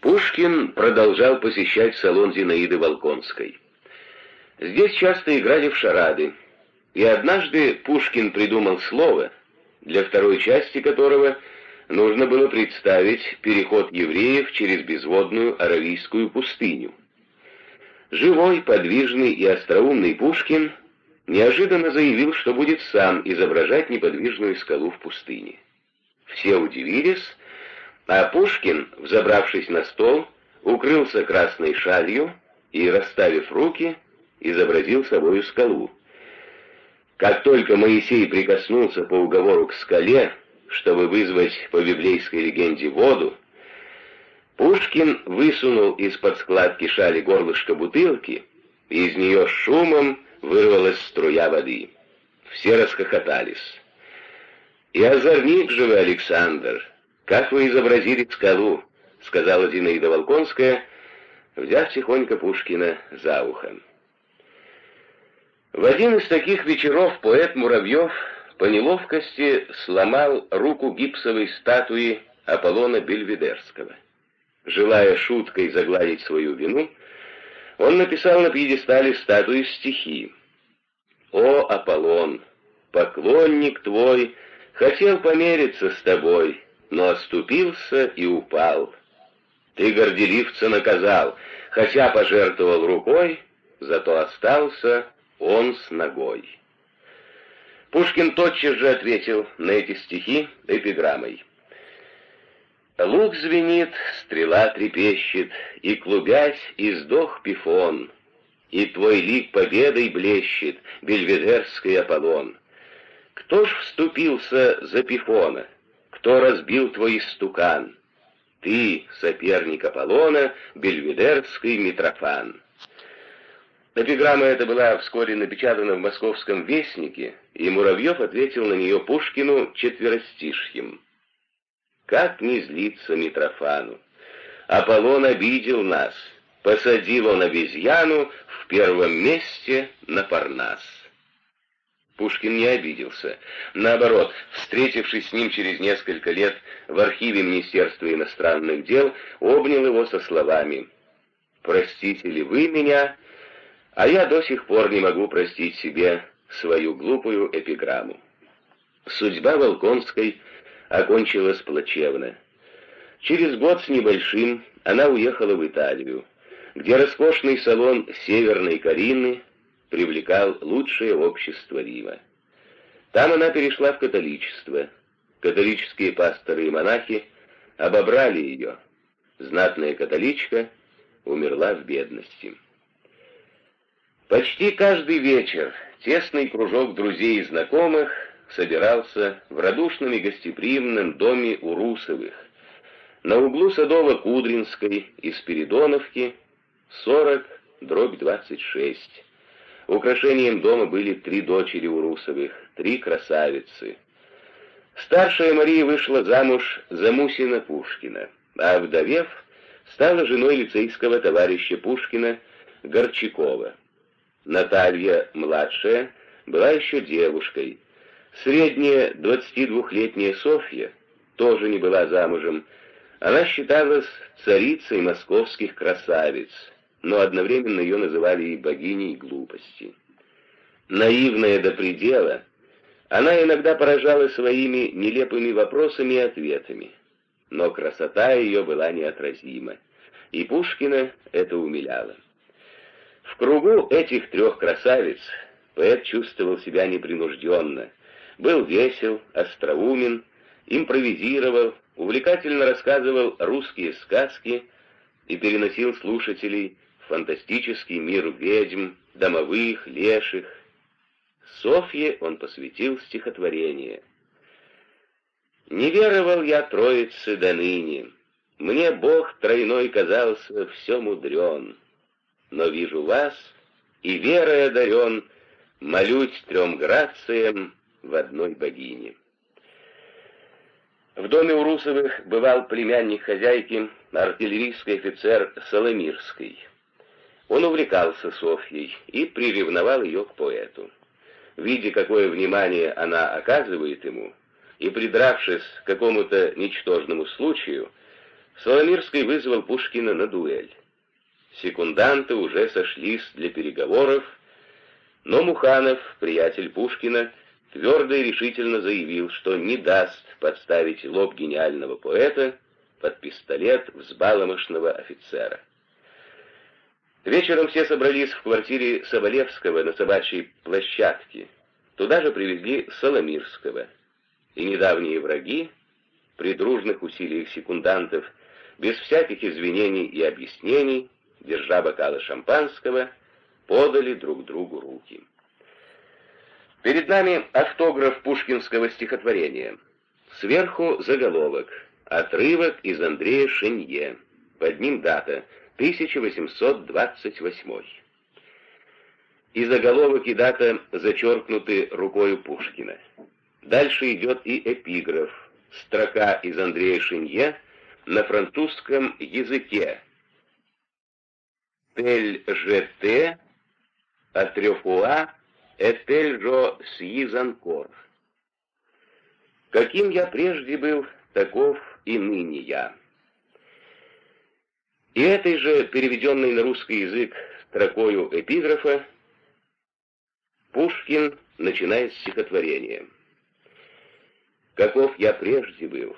Пушкин продолжал посещать салон Зинаиды Волконской. Здесь часто играли в шарады, и однажды Пушкин придумал слово, для второй части которого нужно было представить переход евреев через безводную Аравийскую пустыню. Живой, подвижный и остроумный Пушкин неожиданно заявил, что будет сам изображать неподвижную скалу в пустыне. Все удивились, а Пушкин, взобравшись на стол, укрылся красной шалью и, расставив руки, изобразил собою скалу. Как только Моисей прикоснулся по уговору к скале, чтобы вызвать по библейской легенде воду, Пушкин высунул из-под складки шали горлышко бутылки, и из нее шумом вырвалась струя воды. Все расхохотались. «И озорник же вы, Александр! Как вы изобразили скалу!» — сказала Зинаида Волконская, взяв тихонько Пушкина за ухо. В один из таких вечеров поэт Муравьев по неловкости сломал руку гипсовой статуи Аполлона Бельведерского. Желая шуткой загладить свою вину, он написал на пьедестале статуи стихи. «О, Аполлон, поклонник твой, хотел помериться с тобой, но оступился и упал. Ты горделивца наказал, хотя пожертвовал рукой, зато остался он с ногой». Пушкин тотчас же ответил на эти стихи эпиграммой. Лук звенит, стрела трепещет, и, клубясь, издох пифон, и твой лик победой блещет, бельведерский Аполлон. Кто ж вступился за пифона? Кто разбил твой стукан? Ты, соперник Аполлона, бельведерский Митрофан. Эпиграмма эта была вскоре напечатана в московском «Вестнике», и Муравьев ответил на нее Пушкину четверостишьем. Как не злиться Митрофану? Аполлон обидел нас, посадил он обезьяну в первом месте на Парнас. Пушкин не обиделся. Наоборот, встретившись с ним через несколько лет в архиве Министерства иностранных дел, обнял его со словами «Простите ли вы меня, а я до сих пор не могу простить себе свою глупую эпиграмму». Судьба Волконской окончилась плачевно. Через год с небольшим она уехала в Италию, где роскошный салон Северной Карины привлекал лучшее общество Рима. Там она перешла в католичество. Католические пасторы и монахи обобрали ее. Знатная католичка умерла в бедности. Почти каждый вечер тесный кружок друзей и знакомых собирался в радушном и гостеприимном доме у Русовых, на углу Садово-Кудринской и Спиридоновки, 40, дробь 26. Украшением дома были три дочери Урусовых, три красавицы. Старшая Мария вышла замуж за Мусина Пушкина, а вдовев, стала женой лицейского товарища Пушкина Горчакова. Наталья, младшая, была еще девушкой, Средняя, 22-летняя Софья тоже не была замужем. Она считалась царицей московских красавиц, но одновременно ее называли и богиней глупости. Наивная до предела, она иногда поражала своими нелепыми вопросами и ответами, но красота ее была неотразима, и Пушкина это умиляло. В кругу этих трех красавиц поэт чувствовал себя непринужденно, был весел, остроумен, импровизировал, увлекательно рассказывал русские сказки и переносил слушателей фантастический мир ведьм, домовых, леших. Софье он посвятил стихотворение. «Не веровал я троице до ныне, мне Бог тройной казался все мудрен, но вижу вас, и верой одарен, молюсь трем грациям, в одной богине. В доме Урусовых бывал племянник хозяйки, артиллерийский офицер Соломирский. Он увлекался Софьей и приревновал ее к поэту. Видя, какое внимание она оказывает ему, и придравшись к какому-то ничтожному случаю, Соломирский вызвал Пушкина на дуэль. Секунданты уже сошлись для переговоров, но Муханов, приятель Пушкина, твердо и решительно заявил, что не даст подставить лоб гениального поэта под пистолет взбаломошного офицера. Вечером все собрались в квартире Соболевского на собачьей площадке. Туда же привезли Соломирского. И недавние враги, при дружных усилиях секундантов, без всяких извинений и объяснений, держа бокалы шампанского, подали друг другу руки. Перед нами автограф пушкинского стихотворения. Сверху заголовок «Отрывок из Андрея Шенье». Под ним дата 1828. И заголовок, и дата зачеркнуты рукою Пушкина. Дальше идет и эпиграф, строка из Андрея Шинье на французском языке. «Тель же те, атрефуа Этельжо Сьизанкор. Каким я прежде был, таков и ныне я. И этой же, переведенной на русский язык строкою эпиграфа, Пушкин начинает стихотворение. «Каков я прежде был,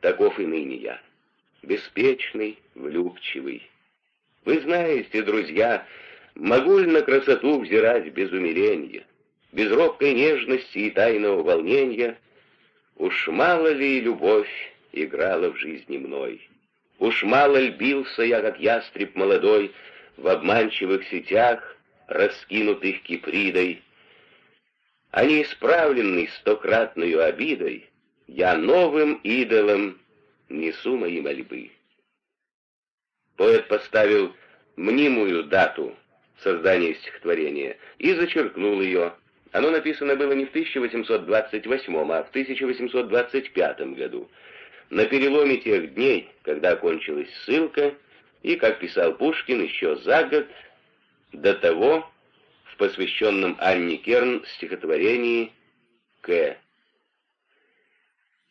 таков и ныне я, беспечный, влюбчивый. Вы знаете, друзья, Могу ли на красоту взирать без умиления, без робкой нежности и тайного волнения? Уж мало ли любовь играла в жизни мной, Уж мало льбился я, как ястреб молодой, В обманчивых сетях, раскинутых кипридой, А неисправленный стократную обидой Я новым идолом несу мои мольбы. Поэт поставил мнимую дату создания стихотворения и зачеркнул ее. Оно написано было не в 1828, а в 1825 году, на переломе тех дней, когда окончилась ссылка, и, как писал Пушкин, еще за год до того, в посвященном Анне Керн стихотворении «К».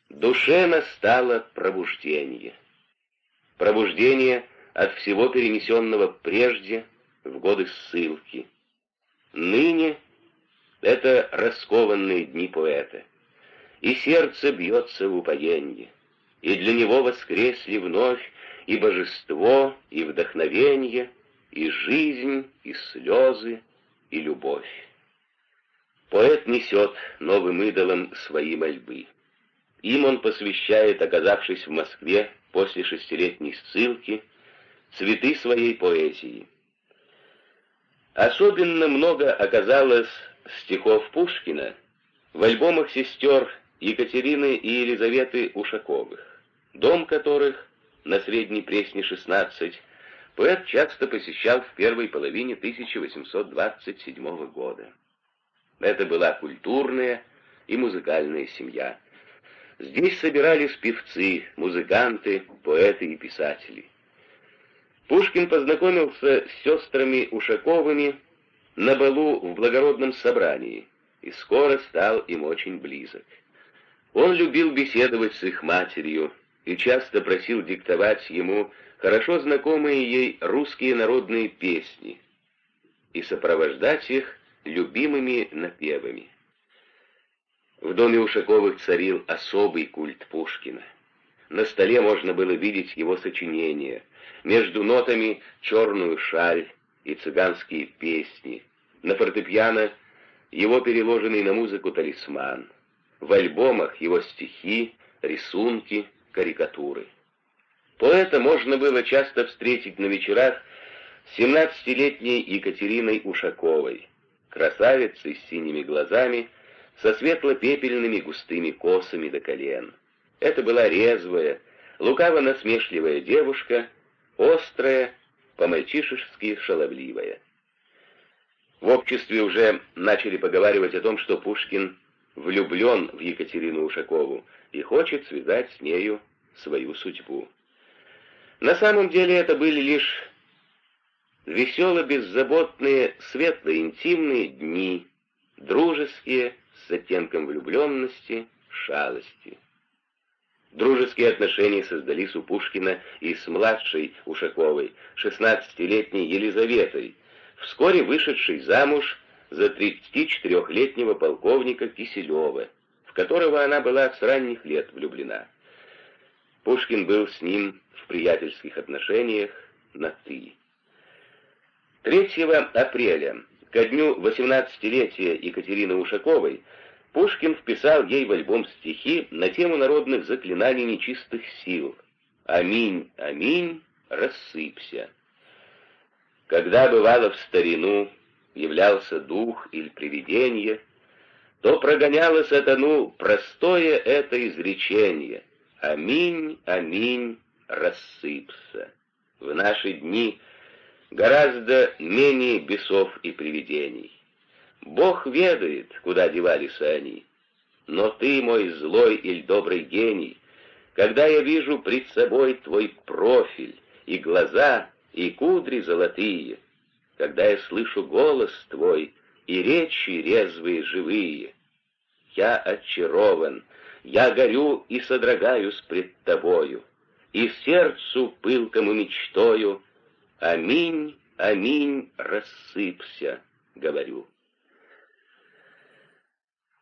Душе настало пробуждение. Пробуждение от всего перенесенного прежде, в годы ссылки. Ныне это раскованные дни поэта, и сердце бьется в упоенье, и для него воскресли вновь и божество, и вдохновенье, и жизнь, и слезы, и любовь. Поэт несет новым идолам свои мольбы. Им он посвящает, оказавшись в Москве после шестилетней ссылки, цветы своей поэзии. Особенно много оказалось стихов Пушкина в альбомах сестер Екатерины и Елизаветы Ушаковых, дом которых на Средней Пресне 16 поэт часто посещал в первой половине 1827 года. Это была культурная и музыкальная семья. Здесь собирались певцы, музыканты, поэты и писатели. Пушкин познакомился с сестрами Ушаковыми на балу в благородном собрании и скоро стал им очень близок. Он любил беседовать с их матерью и часто просил диктовать ему хорошо знакомые ей русские народные песни и сопровождать их любимыми напевами. В доме Ушаковых царил особый культ Пушкина. На столе можно было видеть его сочинения — между нотами «Черную шаль» и «Цыганские песни», на фортепиано его переложенный на музыку талисман, в альбомах его стихи, рисунки, карикатуры. Поэта можно было часто встретить на вечерах с 17-летней Екатериной Ушаковой, красавицей с синими глазами, со светло-пепельными густыми косами до колен. Это была резвая, лукаво-насмешливая девушка — острая, по-мальчишески шаловливая. В обществе уже начали поговаривать о том, что Пушкин влюблен в Екатерину Ушакову и хочет связать с нею свою судьбу. На самом деле это были лишь весело-беззаботные, светло-интимные дни, дружеские, с оттенком влюбленности, шалости. Дружеские отношения создались у Пушкина и с младшей Ушаковой, 16-летней Елизаветой, вскоре вышедшей замуж за 34-летнего полковника Киселева, которого она была с ранних лет влюблена. Пушкин был с ним в приятельских отношениях на «ты». 3 апреля, ко дню 18-летия Екатерины Ушаковой, Пушкин вписал ей в альбом стихи на тему народных заклинаний нечистых сил «Аминь, аминь, рассыпься». Когда бывало в старину являлся дух или привидение, то прогоняло сатану простое это изречение «Аминь, аминь, рассыпься». В наши дни гораздо менее бесов и привидений. Бог ведает, куда девались они. Но ты, мой злой или добрый гений, когда я вижу пред собой твой профиль, и глаза, и кудри золотые, когда я слышу голос твой, и речи резвые живые, я очарован, я горю и содрогаюсь пред тобою, и сердцу пылкому мечтою, аминь, аминь, рассыпься, говорю.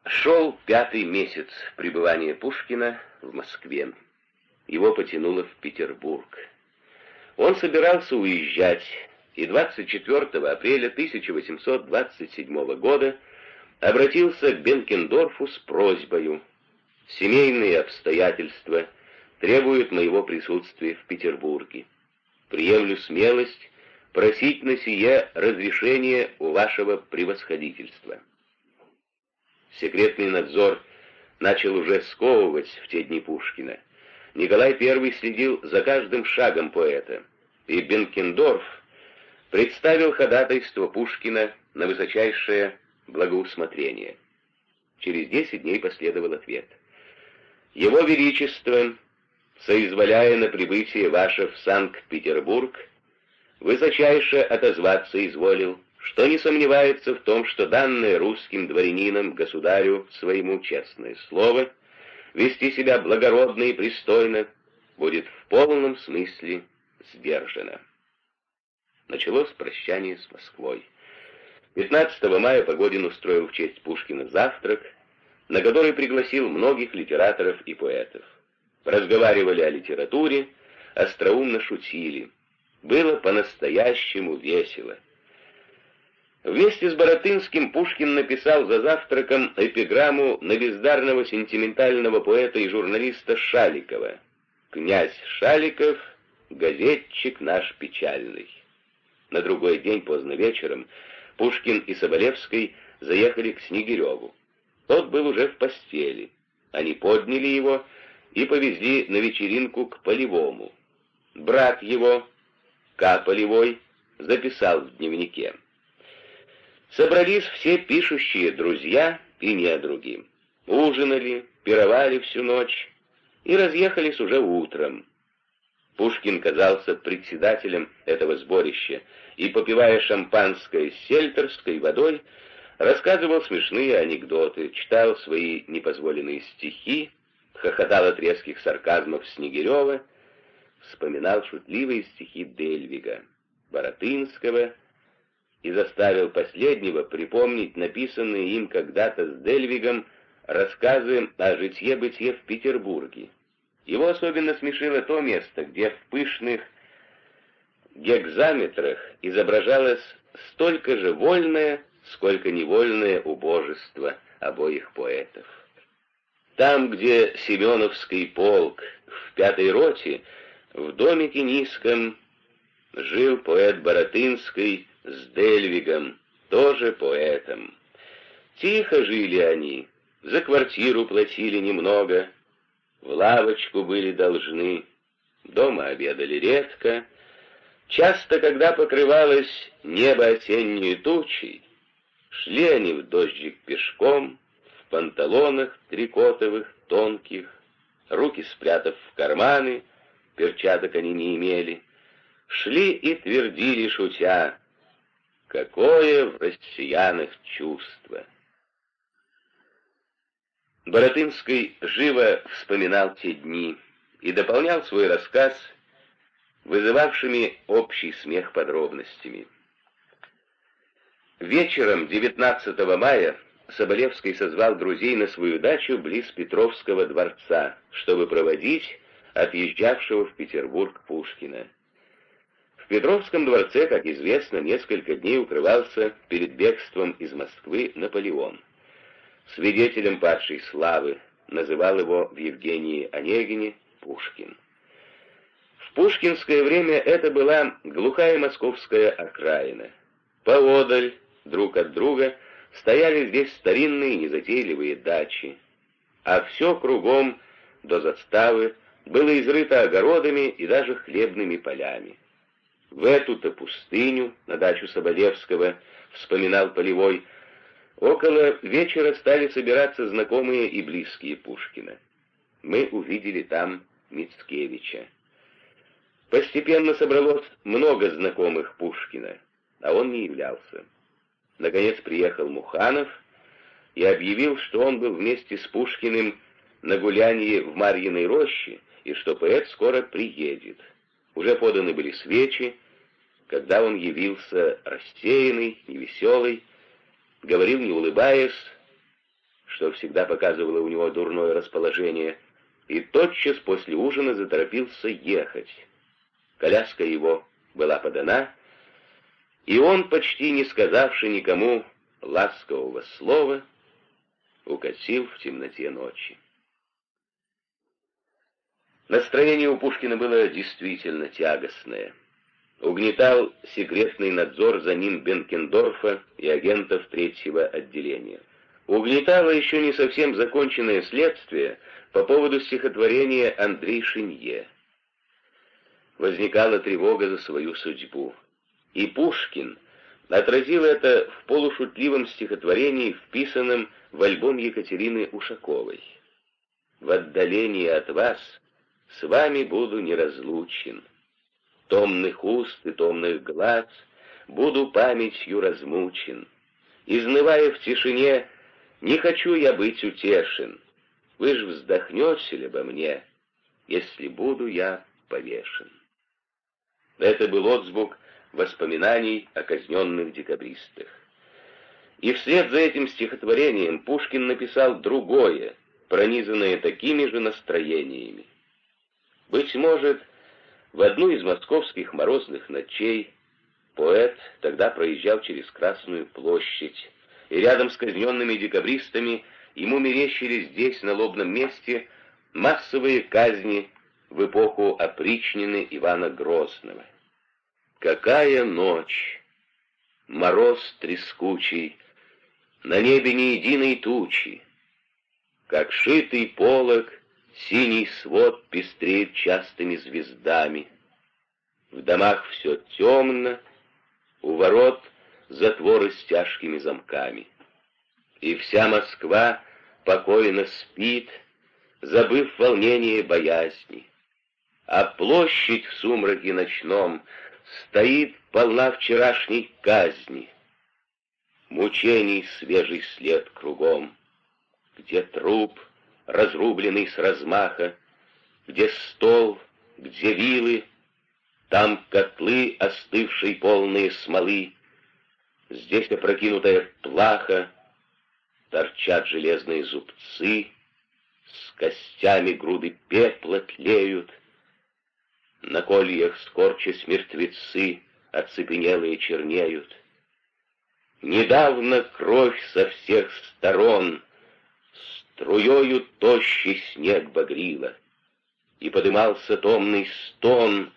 Шел пятый месяц пребывания Пушкина в Москве. Его потянуло в Петербург. Он собирался уезжать, и 24 апреля 1827 года обратился к Бенкендорфу с просьбой «Семейные обстоятельства требуют моего присутствия в Петербурге. Приемлю смелость просить на сие разрешение у вашего превосходительства». Секретный надзор начал уже сковывать в те дни Пушкина. Николай I следил за каждым шагом поэта, и Бенкендорф представил ходатайство Пушкина на высочайшее благоусмотрение. Через десять дней последовал ответ. «Его Величество, соизволяя на прибытие ваше в Санкт-Петербург, высочайше отозваться изволил, что не сомневается в том, что данное русским дворянином государю своему честное слово вести себя благородно и пристойно будет в полном смысле сдержано. Началось прощание с Москвой. 15 мая Погодин устроил в честь Пушкина завтрак, на который пригласил многих литераторов и поэтов. Разговаривали о литературе, остроумно шутили. Было по-настоящему весело. Вместе с Боротынским Пушкин написал за завтраком эпиграмму на бездарного сентиментального поэта и журналиста Шаликова. «Князь Шаликов, газетчик наш печальный». На другой день поздно вечером Пушкин и Соболевский заехали к Снегиреву. Тот был уже в постели. Они подняли его и повезли на вечеринку к Полевому. Брат его, К. Полевой, записал в дневнике собрались все пишущие друзья и недруги. Ужинали, пировали всю ночь и разъехались уже утром. Пушкин казался председателем этого сборища и, попивая шампанское с сельтерской водой, рассказывал смешные анекдоты, читал свои непозволенные стихи, хохотал от резких сарказмов Снегирева, вспоминал шутливые стихи Дельвига, Боротынского и заставил последнего припомнить написанные им когда-то с Дельвигом рассказы о житье-бытие в Петербурге. Его особенно смешило то место, где в пышных гекзаметрах изображалось столько же вольное, сколько невольное убожество обоих поэтов. Там, где Семеновский полк в пятой роте, в домике низком, жил поэт Боротынский, с Дельвигом, тоже поэтом. Тихо жили они, за квартиру платили немного, в лавочку были должны, дома обедали редко. Часто, когда покрывалось небо осенней тучей, шли они в дождик пешком, в панталонах трикотовых, тонких, руки спрятав в карманы, перчаток они не имели, шли и твердили, шутя, Какое в россиянах чувство! Боротынский живо вспоминал те дни и дополнял свой рассказ вызывавшими общий смех подробностями. Вечером 19 мая Соболевский созвал друзей на свою дачу близ Петровского дворца, чтобы проводить отъезжавшего в Петербург Пушкина. В Петровском дворце, как известно, несколько дней укрывался перед бегством из Москвы Наполеон. Свидетелем падшей славы называл его в Евгении Онегине Пушкин. В пушкинское время это была глухая московская окраина. Поодаль, друг от друга, стояли здесь старинные незатейливые дачи, а все кругом до заставы было изрыто огородами и даже хлебными полями. В эту-то пустыню, на дачу Соболевского, вспоминал Полевой, около вечера стали собираться знакомые и близкие Пушкина. Мы увидели там Мицкевича. Постепенно собралось много знакомых Пушкина, а он не являлся. Наконец приехал Муханов и объявил, что он был вместе с Пушкиным на гулянии в Марьиной роще и что поэт скоро приедет. Уже поданы были свечи, когда он явился рассеянный, невеселый, говорил, не улыбаясь, что всегда показывало у него дурное расположение, и тотчас после ужина заторопился ехать. Коляска его была подана, и он, почти не сказавши никому ласкового слова, укатил в темноте ночи. Настроение у Пушкина было действительно тягостное. Угнетал секретный надзор за ним Бенкендорфа и агентов третьего отделения. Угнетало еще не совсем законченное следствие по поводу стихотворения Андрей Шинье возникала тревога за свою судьбу. И Пушкин отразил это в полушутливом стихотворении, вписанном в альбом Екатерины Ушаковой. «В отдалении от вас с вами буду неразлучен. Томных уст и томных глаз буду памятью размучен. Изнывая в тишине, не хочу я быть утешен. Вы ж вздохнете ли обо мне, если буду я повешен?» Это был отзвук воспоминаний о казненных декабристах. И вслед за этим стихотворением Пушкин написал другое, пронизанное такими же настроениями. Быть может, в одну из московских морозных ночей поэт тогда проезжал через Красную площадь, и рядом с казненными декабристами ему мерещили здесь, на лобном месте, массовые казни в эпоху опричнины Ивана Грозного. Какая ночь! Мороз трескучий, на небе ни единой тучи. Как шитый полог, синий свод пестреет частыми звездами. В домах все темно, у ворот затворы с тяжкими замками. И вся Москва покойно спит, забыв волнение боязни. А площадь в сумраке ночном — стоит полна вчерашней казни. Мучений свежий след кругом, где труп, разрубленный с размаха, где стол, где вилы, там котлы, остывшие полные смолы, здесь опрокинутая плаха, торчат железные зубцы, с костями груды пепла тлеют, на кольях скорчась мертвецы, оцепенелые чернеют. Недавно кровь со всех сторон Струёю тощий снег багрила, И подымался томный стон,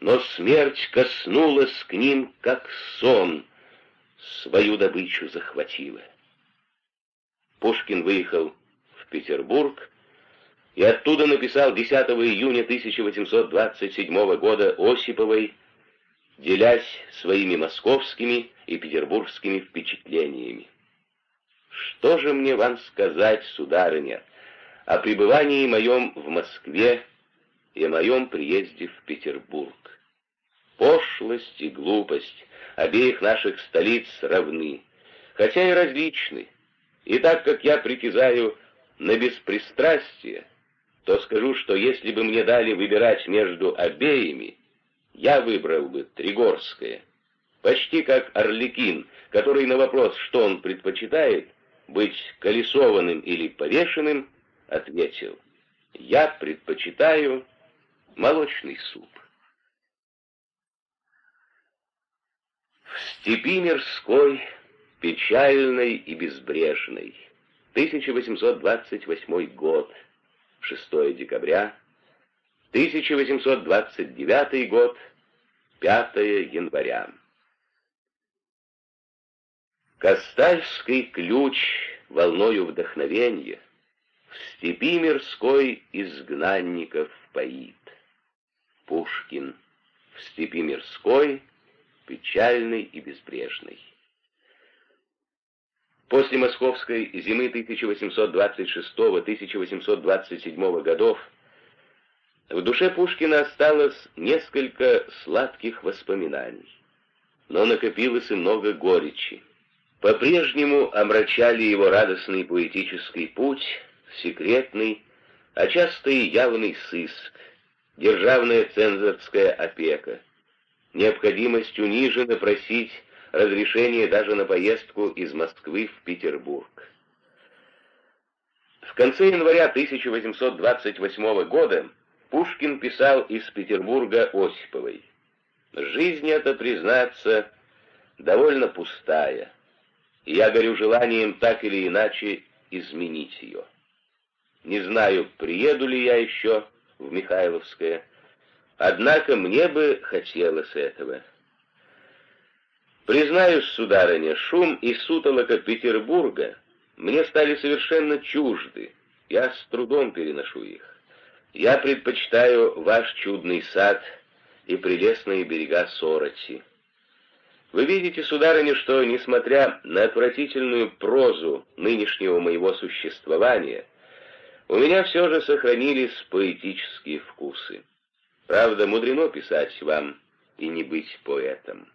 Но смерть коснулась к ним, как сон, Свою добычу захватила. Пушкин выехал в Петербург, и оттуда написал 10 июня 1827 года Осиповой, делясь своими московскими и петербургскими впечатлениями. «Что же мне вам сказать, сударыня, о пребывании моем в Москве и о моем приезде в Петербург? Пошлость и глупость обеих наших столиц равны, хотя и различны, и так как я притязаю на беспристрастие, то скажу, что если бы мне дали выбирать между обеими, я выбрал бы Тригорское. Почти как Орликин, который на вопрос, что он предпочитает, быть колесованным или повешенным, ответил, «Я предпочитаю молочный суп». В степи мирской, печальной и безбрежной, 1828 год, 6 декабря, 1829 год, 5 января. Костальский ключ волною вдохновенья В степи мирской изгнанников поит. Пушкин в степи мирской, печальный и безбрежный. После московской зимы 1826-1827 годов в душе Пушкина осталось несколько сладких воспоминаний, но накопилось и много горечи. По-прежнему омрачали его радостный поэтический путь, секретный, а часто и явный сыск, державная цензорская опека, необходимость униженно просить разрешение даже на поездку из Москвы в Петербург. В конце января 1828 года Пушкин писал из Петербурга Осиповой. «Жизнь эта, признаться, довольно пустая и я горю желанием так или иначе изменить ее. Не знаю, приеду ли я еще в Михайловское, однако мне бы хотелось этого. Признаюсь, сударыня, шум и сутолока Петербурга мне стали совершенно чужды, я с трудом переношу их. Я предпочитаю ваш чудный сад и прелестные берега Сороти. Вы видите, сударыня, что, несмотря на отвратительную прозу нынешнего моего существования, у меня все же сохранились поэтические вкусы. Правда, мудрено писать вам и не быть поэтом.